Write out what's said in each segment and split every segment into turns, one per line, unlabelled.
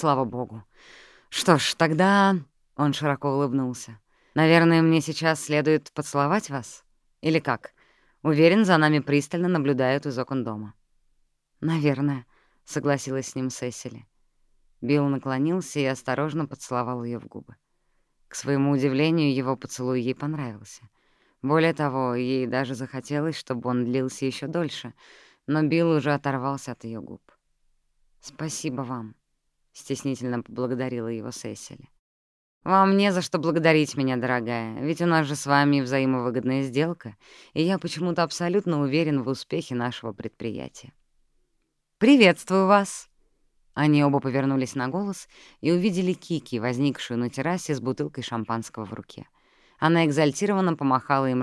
Глава 27. Итак, что скажете, Сесили? Они с Биллом стояли на берегу озера. Ее глубоко тронуло, что Билл постарался придать себе максимально цивильный вид. Отутюженная белоснежная рубашка, безупречно чистые брюки цвета хаки. Какой он, однако, красивый, мелькнул у нее. И заметно нервничает в ожидании ответа, стоя сейчас перед ней. «Поразмыслили над моим предложением?» — снова спросил он. «О, да», я все обдумала, и мой ответ — да, я согласна. Я принимаю ваше предложение. И слава богу. Что ж, тогда... Он широко улыбнулся. Наверное, мне сейчас следует поцеловать вас? Или как? Уверен, за нами пристально наблюдают из окон дома. Наверное, согласилась с ним Сесили. Билл наклонился и осторожно поцеловал ее в губы. К своему удивлению, его поцелуй ей понравился. Более того, ей даже захотелось, чтобы он длился еще дольше, но Билл уже оторвался от ее губ. «Спасибо вам», — стеснительно поблагодарила его Сесили. «Вам не за что благодарить меня, дорогая,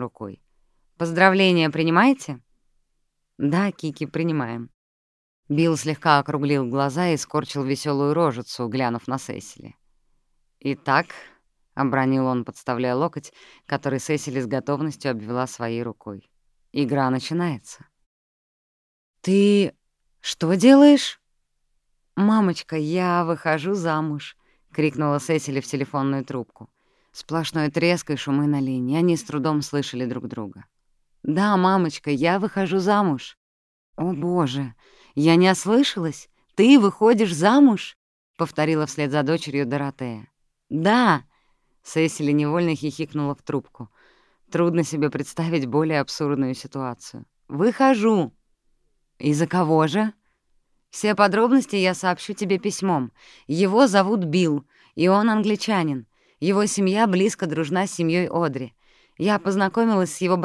ведь у нас же с вами взаимовыгодная сделка, и я почему-то абсолютно уверен в успехе нашего предприятия». «Приветствую вас!» Они оба повернулись на голос и увидели Кики, возникшую на террасе с бутылкой шампанского в руке. Она экзальтированно помахала им рукой. «Поздравления принимаете?» «Да, Кики, принимаем». Билл слегка округлил глаза и скорчил веселую рожицу, глянув на Сесили. «Итак», — обронил он, подставляя локоть, который Сесили с готовностью обвела своей рукой. «Игра начинается». «Ты что делаешь?» «Мамочка, я выхожу замуж», — крикнула Сесили в телефонную трубку. Сплошной треск и шумы на линии. Они с трудом слышали друг друга. «Да, мамочка, я выхожу замуж». «О, боже, я не ослышалась? Ты выходишь замуж?» — повторила вслед за дочерью Доротея. «Да!» — Сесили невольно хихикнула в трубку. Трудно себе представить более абсурдную ситуацию. «Выхожу!» «И за кого же?» «Все подробности я сообщу тебе письмом. Его зовут Билл, и он англичанин. Его семья близко дружна с семьей Одри. Я познакомилась с его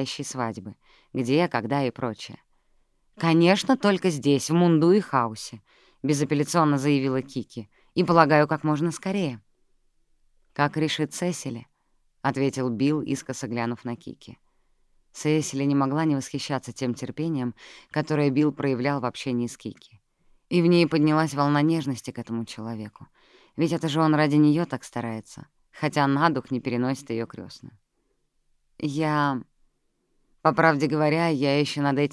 братом за ужином в Уитхэт-Холле. Он военный майор. Треск в трубке возрос еще на несколько децибел как минимум. «Ты слышишь меня, мамочка?» Ответа не последовало. Сесили со вздохом опустила трубку на рычаг. Придется ехать в Гилгил и отправлять родителям телеграмму с подробностями — Чуть раньше за бокалом шампанского, которым угостила их Кики, они втроём обсудили некоторые детали предстоящей свадьбы, где, когда и прочее. «Конечно, только здесь, в Мунду и Хаусе», — безапелляционно заявила Кики, «и, полагаю, как можно скорее». «Как решит Сесили», — ответил Билл, искоса глянув на Кики. Сесили не могла не восхищаться тем терпением, которое Билл проявлял в общении с Кики. И в ней поднялась волна нежности к этому человеку. Ведь это же он ради нее так старается, хотя на дух не переносит ее крестную. Я...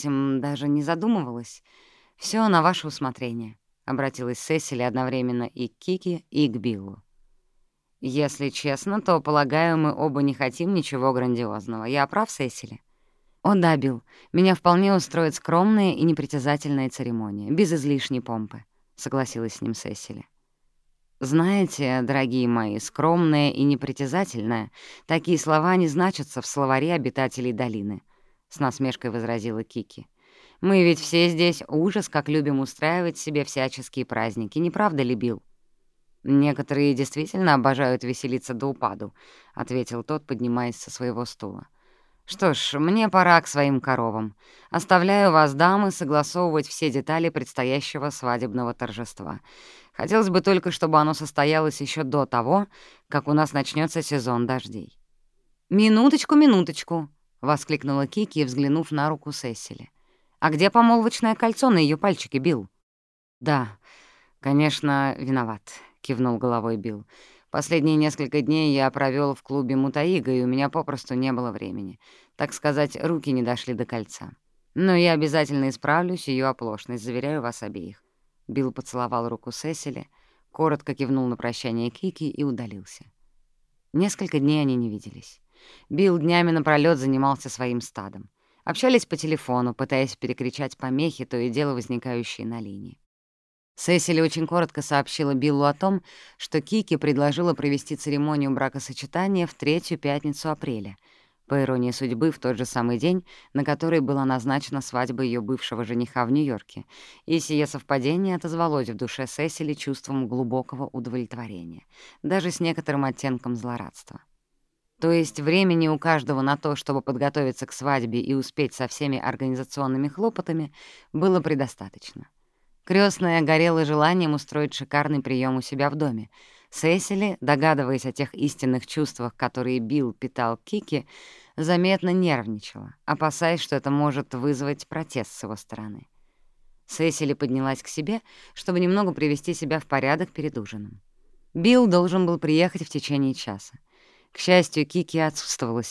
По правде говоря, я еще над этим даже не задумывалась. Все на ваше усмотрение», — обратилась Сесили одновременно и к Кике, и к Биллу. «Если честно, то, полагаю, мы оба не хотим ничего грандиозного. Я прав, Сесили?» «О да, Билл, меня вполне устроит скромная и непритязательная церемония, без излишней помпы», — согласилась с ним Сесили. Знаете, дорогие мои, скромная и непритязательная, такие слова не значатся в словаре обитателей долины, — с насмешкой возразила Кики. Мы ведь все здесь ужас, как любим устраивать себе всяческие праздники, не правда ли, Билл? «Некоторые действительно обожают веселиться до упаду», — ответил тот, поднимаясь со своего стула. «Что ж, мне пора к своим коровам. Оставляю вас, дамы, согласовывать все детали предстоящего свадебного торжества. Хотелось бы только, чтобы оно состоялось еще до того, как у нас начнется сезон дождей». «Минуточку, минуточку!» — воскликнула Кики, взглянув на руку Сесили. «А где помолвочное кольцо на ее пальчике, Билл?» «Да, конечно, виноват», — кивнул головой Билл. Последние несколько дней я провел в клубе Мутаига, и у меня попросту не было времени. Так сказать, руки не дошли до кольца. Но я обязательно исправлюсь ее оплошность, заверяю вас обеих. Билл поцеловал руку Сесили, коротко кивнул на прощание Кики и удалился. Несколько дней они не виделись. Билл днями напролёт занимался своим стадом. Общались по телефону, пытаясь перекричать помехи, то и дело возникающие на линии. Сесили очень коротко сообщила Биллу о том, что Кики предложила провести церемонию бракосочетания в третью пятницу апреля, по иронии судьбы, в тот же самый день, на который была назначена свадьба ее бывшего жениха в Нью-Йорке, и сие совпадение отозвалось в душе Сесили чувством глубокого удовлетворения, даже с некоторым оттенком злорадства. То есть времени у каждого на то, чтобы подготовиться к свадьбе и успеть со всеми организационными хлопотами, было предостаточно. Крестная горела желанием устроить шикарный прием у себя в доме. Сесили, догадываясь о тех истинных чувствах, которые Билл питал Кики, заметно нервничала, опасаясь, что это может вызвать протест с его стороны. Сесили поднялась к себе, чтобы немного привести себя в порядок перед ужином. Билл должен был приехать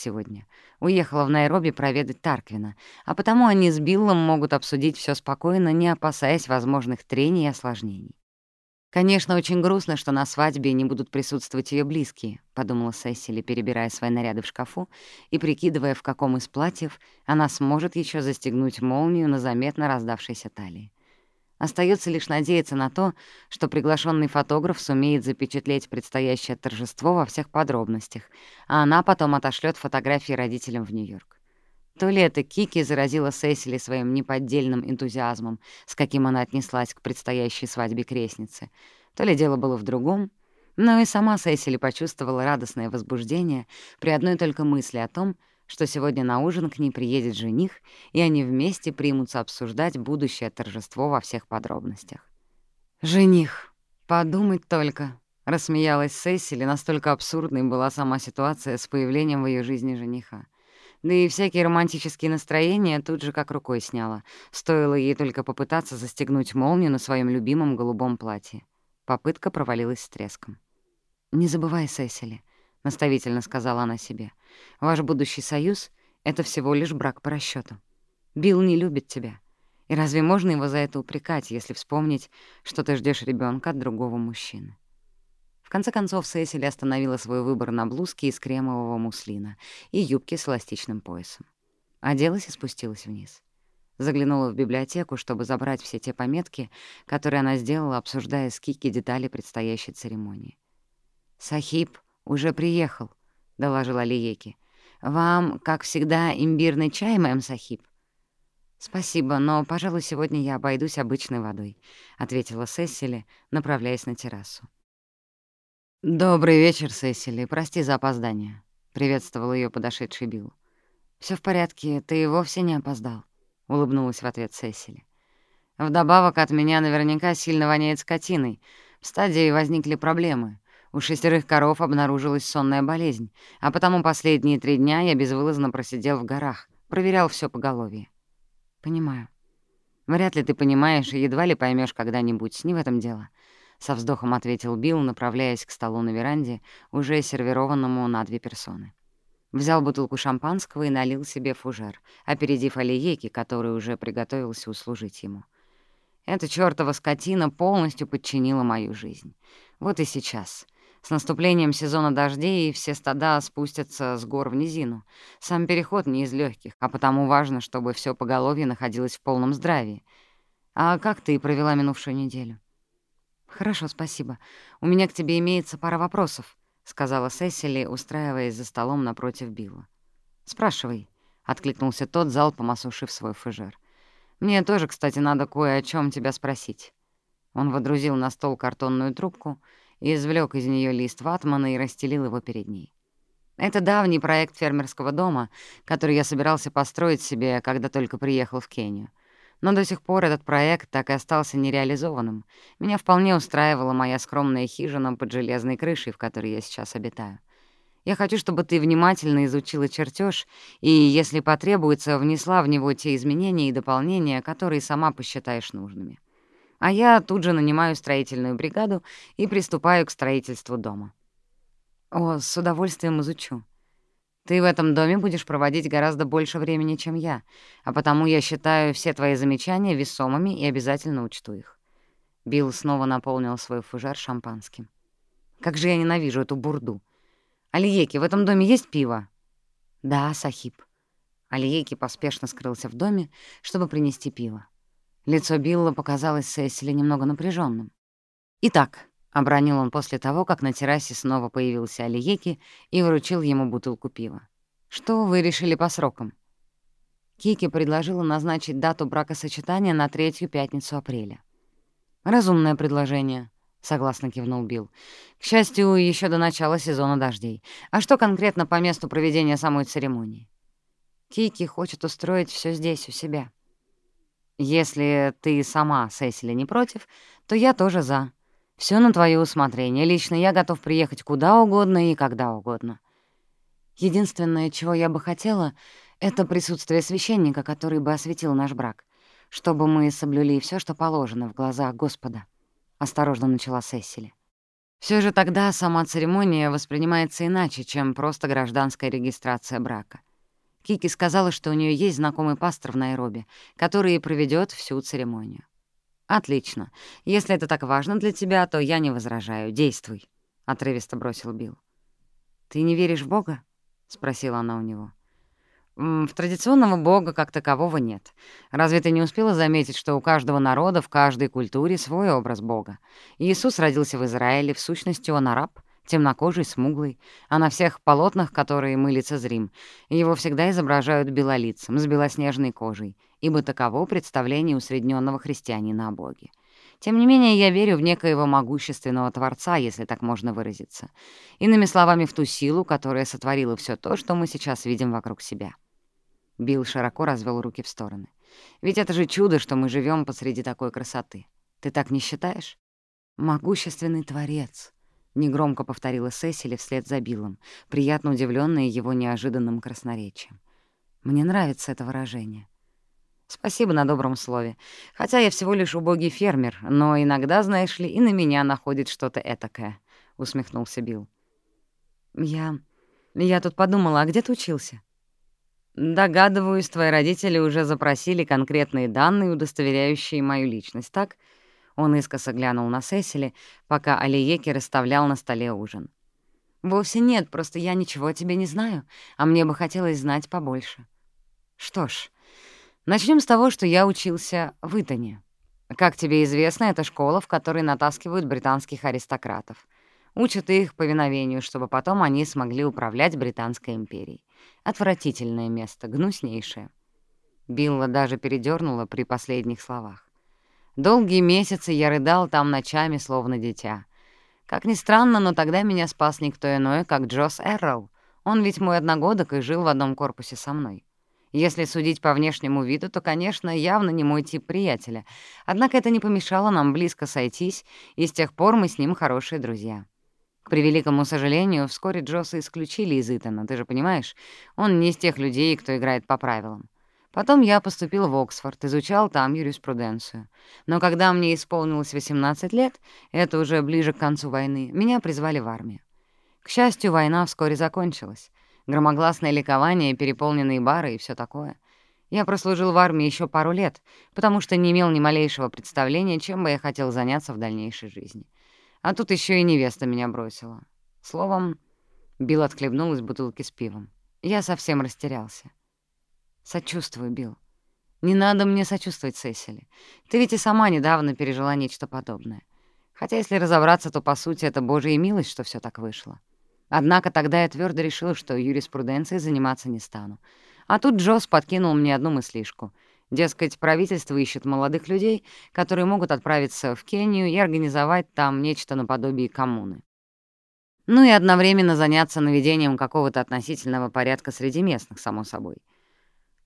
в течение часа. К счастью, Кики отсутствовала сегодня. Уехала в Найроби проведать Тарквина, а потому они с Биллом могут обсудить все спокойно, не опасаясь возможных трений и осложнений. «Конечно, очень грустно, что на свадьбе не будут присутствовать ее близкие», — подумала Сесили, перебирая свои наряды в шкафу и прикидывая, в каком из платьев она сможет еще застегнуть молнию на заметно раздавшейся талии. Остается лишь надеяться на то, что приглашенный фотограф сумеет запечатлеть предстоящее торжество во всех подробностях, а она потом отошлет фотографии родителям в Нью-Йорк. То ли это Кики заразила Сесили своим неподдельным энтузиазмом, с каким она отнеслась к предстоящей свадьбе крестницы, то ли дело было в другом, но и сама Сесили почувствовала радостное возбуждение при одной только мысли о том, что сегодня на ужин к ней приедет жених, и они вместе примутся обсуждать будущее торжество во всех подробностях. «Жених, подумать только!» — рассмеялась Сесили, настолько абсурдной была сама ситуация с появлением в ее жизни жениха. Да и всякие романтические настроения тут же как рукой сняла. Стоило ей только попытаться застегнуть молнию на своем любимом голубом платье. Попытка провалилась с треском. «Не забывай, Сесили», — наставительно сказала она себе. «Ваш будущий союз — это всего лишь брак по расчету. Билл не любит тебя. И разве можно его за это упрекать, если вспомнить, что ты ждешь ребенка от другого мужчины?» конце концов, Сесили остановила свой выбор на блузке из кремового муслина и юбке с эластичным поясом. Оделась и спустилась вниз. Заглянула в библиотеку, чтобы забрать все те пометки, которые она сделала, обсуждая с Кики детали предстоящей церемонии. «Сахиб уже приехал», — доложила Лиеки. «Вам, как всегда, имбирный чай, мэм Сахиб?» «Спасибо, но, пожалуй, сегодня я обойдусь обычной водой», — ответила Сесили, направляясь на террасу. «Добрый вечер, Сесили. Прости за опоздание», — приветствовал ее подошедший Билл. Все в порядке, ты и вовсе не опоздал», — улыбнулась в ответ Сесили. «Вдобавок от меня наверняка сильно воняет скотиной. В стадии возникли проблемы. У шестерых коров обнаружилась сонная болезнь, а потому последние три дня я безвылазно просидел в горах, проверял все поголовье». «Понимаю. Вряд ли ты понимаешь и едва ли поймешь когда-нибудь, не в этом дело» со вздохом ответил Билл, направляясь к столу на веранде, уже сервированному на две персоны. Взял бутылку шампанского и налил себе фужер, опередив Алиеки, который уже приготовился услужить ему. Эта чёртова скотина полностью подчинила мою жизнь. Вот и сейчас. С наступлением сезона дождей все стада спустятся с гор в низину. Сам переход не из легких, а потому важно, чтобы все поголовье находилось в полном здравии. А как ты провела минувшую неделю? «Хорошо, спасибо. У меня к тебе имеется пара вопросов», — сказала Сесили, устраиваясь за столом напротив Билла. «Спрашивай», — откликнулся тот, залпом осушив свой фужер. «Мне тоже, кстати, надо кое о чем тебя спросить». Он водрузил на стол картонную трубку и извлек из нее лист ватмана и расстелил его перед ней. Это давний проект фермерского дома, который я собирался построить себе, когда только приехал в Кению. Но до сих пор этот проект так и остался нереализованным. Меня вполне устраивала моя скромная хижина под железной крышей, в которой я сейчас обитаю. Я хочу, чтобы ты внимательно изучила чертеж и, если потребуется, внесла в него те изменения и дополнения, которые сама посчитаешь нужными. А я тут же нанимаю строительную бригаду и приступаю к строительству дома. О, с удовольствием изучу. Ты в этом доме будешь проводить гораздо больше времени, чем я, а потому я считаю все твои замечания весомыми и обязательно учту их». Билл снова наполнил свой фужер шампанским. «Как же я ненавижу эту бурду! Алиеки, в этом доме есть пиво?» «Да, Сахиб». Алиеки поспешно скрылся в доме, чтобы принести пиво. Лицо Билла показалось Сесили немного напряженным. «Итак», — обронил он после того, как на террасе снова появился Алиеки и вручил ему бутылку пива. «Что вы решили по срокам?» Кики предложила назначить дату бракосочетания на третью пятницу апреля. «Разумное предложение», — согласно кивнул Билл. «К счастью, еще до начала сезона дождей. А что конкретно по месту проведения самой церемонии?» «Кики хочет устроить все здесь, у себя». «Если ты сама, Сесили, не против, то я тоже за. Все на твое усмотрение. Лично я готов приехать куда угодно и когда угодно». Единственное, чего я бы хотела, — это присутствие священника, который бы осветил наш брак чтобы мы соблюли все, что положено в глазах Господа», — осторожно начала Сесили. Все же тогда сама церемония воспринимается иначе, чем просто гражданская регистрация брака. Кики сказала, что у нее есть знакомый пастор в Найроби, который проведет всю церемонию. «Отлично. Если это так важно для тебя, то я не возражаю. Действуй», — отрывисто бросил Билл. «Ты не веришь в Бога?» — спросила она у него. «В традиционного Бога как такового нет. Разве ты не успела заметить, что у каждого народа в каждой культуре свой образ Бога? Иисус родился в Израиле, в сущности он араб — темнокожий, смуглый, а на всех полотнах, которые мы лицезрим, его всегда изображают белолицем, с белоснежной кожей, ибо таково представление усредненного христианина о боге. Тем не менее, я верю в некоего могущественного Творца, если так можно выразиться. Иными словами, в ту силу, которая сотворила все то, что мы сейчас видим вокруг себя. Билл широко развел руки в стороны. «Ведь это же чудо, что мы живем посреди такой красоты. Ты так не считаешь?» «Могущественный Творец», — негромко повторила Сесили вслед за Биллом, приятно удивленная его неожиданным красноречием. «Мне нравится это выражение. Спасибо на добром слове. Хотя я всего лишь убогий фермер, но иногда, знаешь ли, и на меня находит что-то этакое», — усмехнулся Билл. «Я... я тут подумала, а где ты учился?» «Догадываюсь, твои родители уже запросили конкретные данные, удостоверяющие мою личность, так?» Он искоса глянул на Сесили, пока Алиеки расставлял на столе ужин. «Вовсе нет, просто я ничего о тебе не знаю, а мне бы хотелось знать побольше». «Что ж, Начнем с того, что я учился в Итоне. Как тебе известно, это школа, в которой натаскивают британских аристократов. Учат их повиновению, чтобы потом они смогли управлять Британской империей. Отвратительное место, гнуснейшее. Билла даже передернула при последних словах. Долгие месяцы я рыдал там ночами, словно дитя. Как ни странно, но тогда меня спас никто иной, как Джосс Эррол. Он ведь мой одногодок и жил в одном корпусе со мной. Если судить по внешнему виду, то, конечно, явно не мой тип приятеля. Однако это не помешало нам близко сойтись, и с тех пор мы с ним хорошие друзья. К превеликому сожалению, вскоре Джоса исключили из Итана, ты же понимаешь? Он не из тех людей, кто играет по правилам. Потом я поступил в Оксфорд, изучал там юриспруденцию. Но когда мне исполнилось 18 лет, это уже ближе к концу войны, меня призвали в армию. К счастью, война вскоре закончилась громогласное ликование, переполненные бары и все такое. Я прослужил в армии еще пару лет, потому что не имел ни малейшего представления, чем бы я хотел заняться в дальнейшей жизни. А тут еще и невеста меня бросила. Словом, Билл отхлебнул из бутылки с пивом. Я совсем растерялся. Сочувствую, Билл. Не надо мне сочувствовать, Сесили. Ты ведь и сама недавно пережила нечто подобное. Хотя, если разобраться, то, по сути, это божья милость, что все так вышло. Однако тогда я твердо решила, что юриспруденцией заниматься не стану. А тут Джосс подкинул мне одну мыслишку. Дескать, правительство ищет молодых людей, которые могут отправиться в Кению и организовать там нечто наподобие коммуны.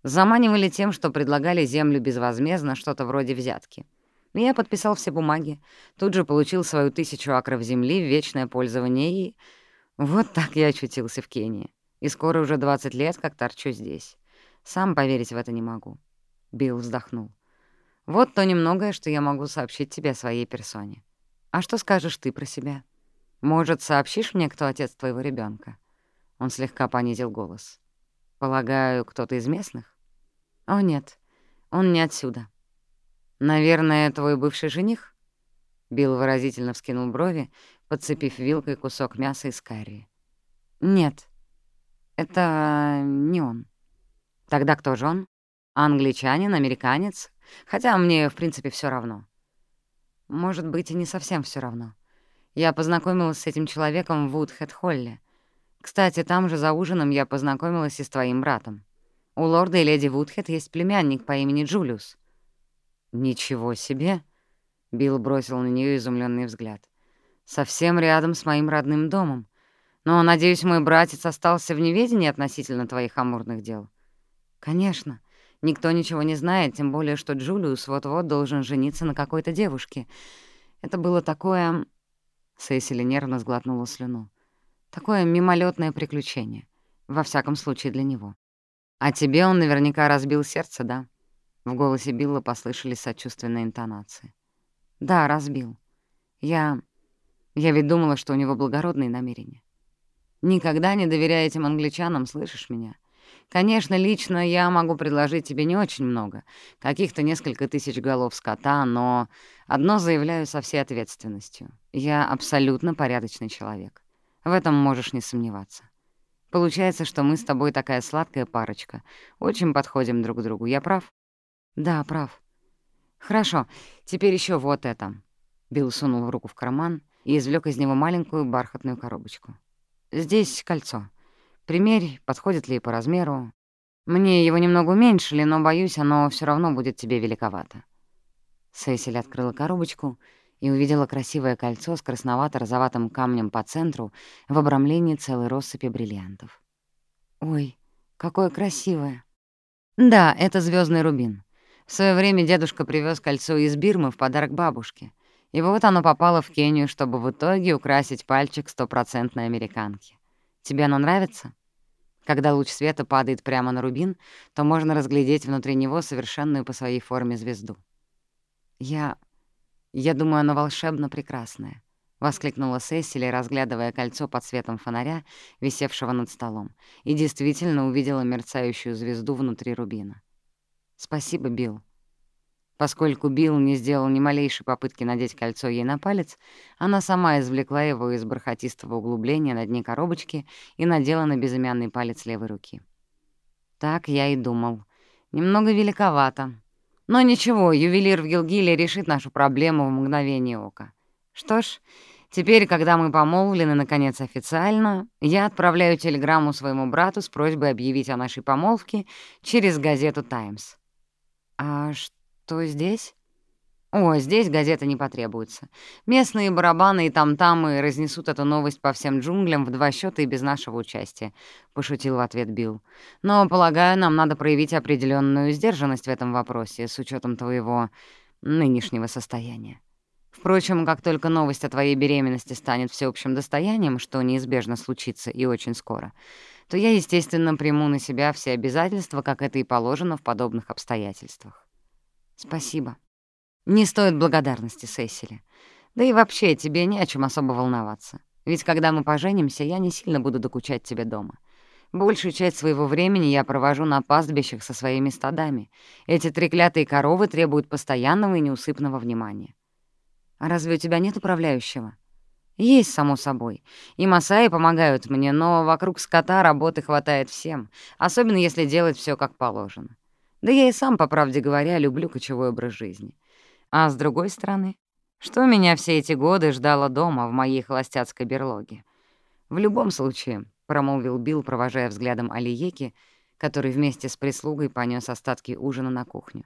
Ну и одновременно заняться наведением какого-то относительного порядка среди местных, само собой. Заманивали тем, что предлагали землю безвозмездно, что-то вроде взятки. Я подписал все бумаги, тут же получил свою тысячу акров земли в вечное пользование и вот так я очутился в Кении. И скоро уже 20 лет, как торчу здесь. Сам поверить в это не могу. Билл вздохнул. Вот то немногое, что я могу сообщить тебе о своей персоне. А что скажешь ты про себя? Может, сообщишь мне, кто отец твоего ребенка? Он слегка понизил голос. Полагаю, кто-то из местных? О, нет, он не отсюда. Наверное, твой бывший жених? Билл выразительно вскинул брови, подцепив вилкой кусок мяса из карри. «Нет, это не он». «Тогда кто же он?» Англичанин, американец, хотя мне, в принципе, все равно. Может быть, и не совсем все равно. Я познакомилась с этим человеком в Вудхэт-Холле. Кстати, там же за ужином я познакомилась и с твоим братом. У лорда и леди Вудхэт есть племянник по имени Джулиус. «Ничего себе!» — Билл бросил на нее изумленный взгляд. «Совсем рядом с моим родным домом. Но, надеюсь, мой братец остался в неведении относительно твоих амурных дел?» «Конечно. Никто ничего не знает, тем более, что Джулиус вот-вот должен жениться на какой-то девушке. Это было такое...» Сесили нервно сглотнула слюну. «Такое мимолетное приключение. Во всяком случае, для него. А тебе он наверняка разбил сердце, да?» В голосе Билла послышались сочувственные интонации. «Да, разбил. Я... Я ведь думала, что у него благородные намерения. Никогда не доверяй этим англичанам, слышишь меня? Конечно, лично я могу предложить тебе не очень много, каких-то несколько тысяч голов скота, но одно заявляю со всей ответственностью. Я абсолютно порядочный человек. В этом можешь не сомневаться. Получается, что мы с тобой такая сладкая парочка. Очень подходим друг к другу. Я прав? Да, прав. Хорошо, теперь еще вот это. Билл сунул руку в карман и извлек из него маленькую бархатную коробочку. Здесь кольцо. Примерь, подходит ли по размеру. Мне его немного уменьшили, но, боюсь, оно все равно будет тебе великовато». Сесиль открыла коробочку и увидела красивое кольцо с красновато-розоватым камнем по центру в обрамлении целой россыпи бриллиантов. «Ой, какое красивое!» «Да, это звездный рубин. В свое время дедушка привез кольцо из Бирмы в подарок бабушке, и вот оно попало в Кению, чтобы в итоге украсить пальчик стопроцентной американки. Тебе оно нравится? Когда луч света падает прямо на рубин, то можно разглядеть внутри него совершенную по своей форме звезду. «Я... я думаю, оно волшебно прекрасное», — воскликнула Сесили, разглядывая кольцо под светом фонаря, висевшего над столом, и действительно увидела мерцающую звезду внутри рубина. «Спасибо, Билл. Поскольку Билл не сделал ни малейшей попытки надеть кольцо ей на палец, она сама извлекла его из бархатистого углубления на дне коробочки и надела на безымянный палец левой руки. Так я и думал. Немного великовато. Но ничего, ювелир в Гилгиле решит нашу проблему в мгновение ока. Что ж, теперь, когда мы помолвлены, наконец, официально, я отправляю телеграмму своему брату с просьбой объявить о нашей помолвке через газету «Таймс». «А что?» «То здесь?» «О, здесь газета не потребуется. Местные барабаны и там-тамы разнесут эту новость по всем джунглям в два счета и без нашего участия», — пошутил в ответ Билл. «Но, полагаю, нам надо проявить определенную сдержанность в этом вопросе с учетом твоего нынешнего состояния. Впрочем, как только новость о твоей беременности станет всеобщим достоянием, что неизбежно случится и очень скоро, то я, естественно, приму на себя все обязательства, как это и положено в подобных обстоятельствах. «Спасибо. Не стоит благодарности, Сесили. Да и вообще, тебе не о чем особо волноваться. Ведь когда мы поженимся, я не сильно буду докучать тебе дома. Большую часть своего времени я провожу на пастбищах со своими стадами. Эти треклятые коровы требуют постоянного и неусыпного внимания. А разве у тебя нет управляющего? Есть, само собой. И масаи помогают мне, но вокруг скота работы хватает всем, особенно если делать все как положено. Да я и сам, по правде говоря, люблю кочевой образ жизни. А с другой стороны, что меня все эти годы ждало дома в моей холостяцкой берлоге? В любом случае, — промолвил Билл, провожая взглядом Алиеки, который вместе с прислугой понёс остатки ужина на кухню.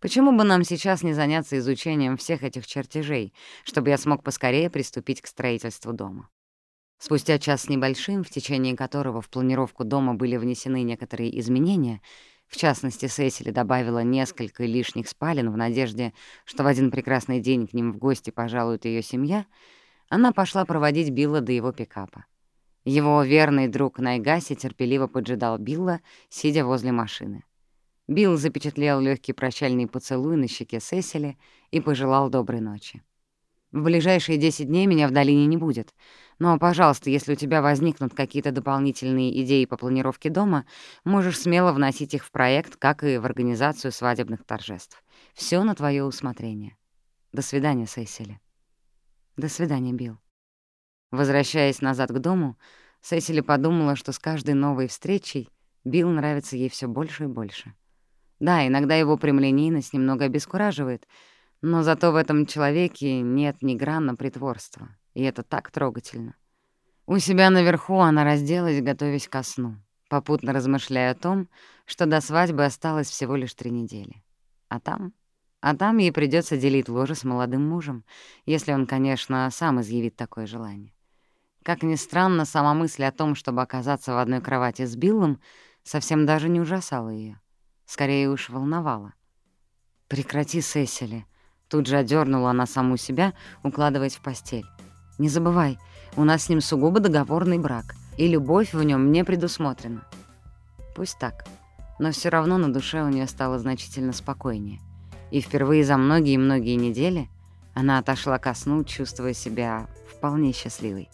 Почему бы нам сейчас не заняться изучением всех этих чертежей, чтобы я смог поскорее приступить к строительству дома? Спустя час с небольшим, в течение которого в планировку дома были внесены некоторые изменения, в частности, Сесили добавила несколько лишних спален в надежде, что в один прекрасный день к ним в гости пожалует ее семья, она пошла проводить Билла до его пикапа. Его верный друг Найгаси терпеливо поджидал Билла, сидя возле машины. Билл запечатлел легкий прощальный поцелуй на щеке Сесили и пожелал доброй ночи. В ближайшие 10 дней меня в долине не будет. Но, пожалуйста, если у тебя возникнут какие-то дополнительные идеи по планировке дома, можешь смело вносить их в проект, как и в организацию свадебных торжеств. Все на твое усмотрение. До свидания, Сесили. До свидания, Билл. Возвращаясь назад к дому, Сесили подумала, что с каждой новой встречей Билл нравится ей все больше и больше. Да, иногда его прямолинейность немного обескураживает, но зато в этом человеке нет ни грамма притворства, и это так трогательно. У себя наверху она разделась, готовясь ко сну, попутно размышляя о том, что до свадьбы осталось всего лишь три недели. А там... А там ей придется делить ложе с молодым мужем, если он, конечно, сам изъявит такое желание. Как ни странно, сама мысль о том, чтобы оказаться в одной кровати с Биллом, совсем даже не ужасала ее, Скорее уж волновала. «Прекрати, Сесили!» Тут же одернула она саму себя, укладываясь в постель. «Не забывай, у нас с ним сугубо договорный брак, и любовь в нем не предусмотрена». Пусть так, но все равно на душе у нее стало значительно спокойнее. И впервые за многие-многие недели она отошла ко сну, чувствуя себя вполне счастливой.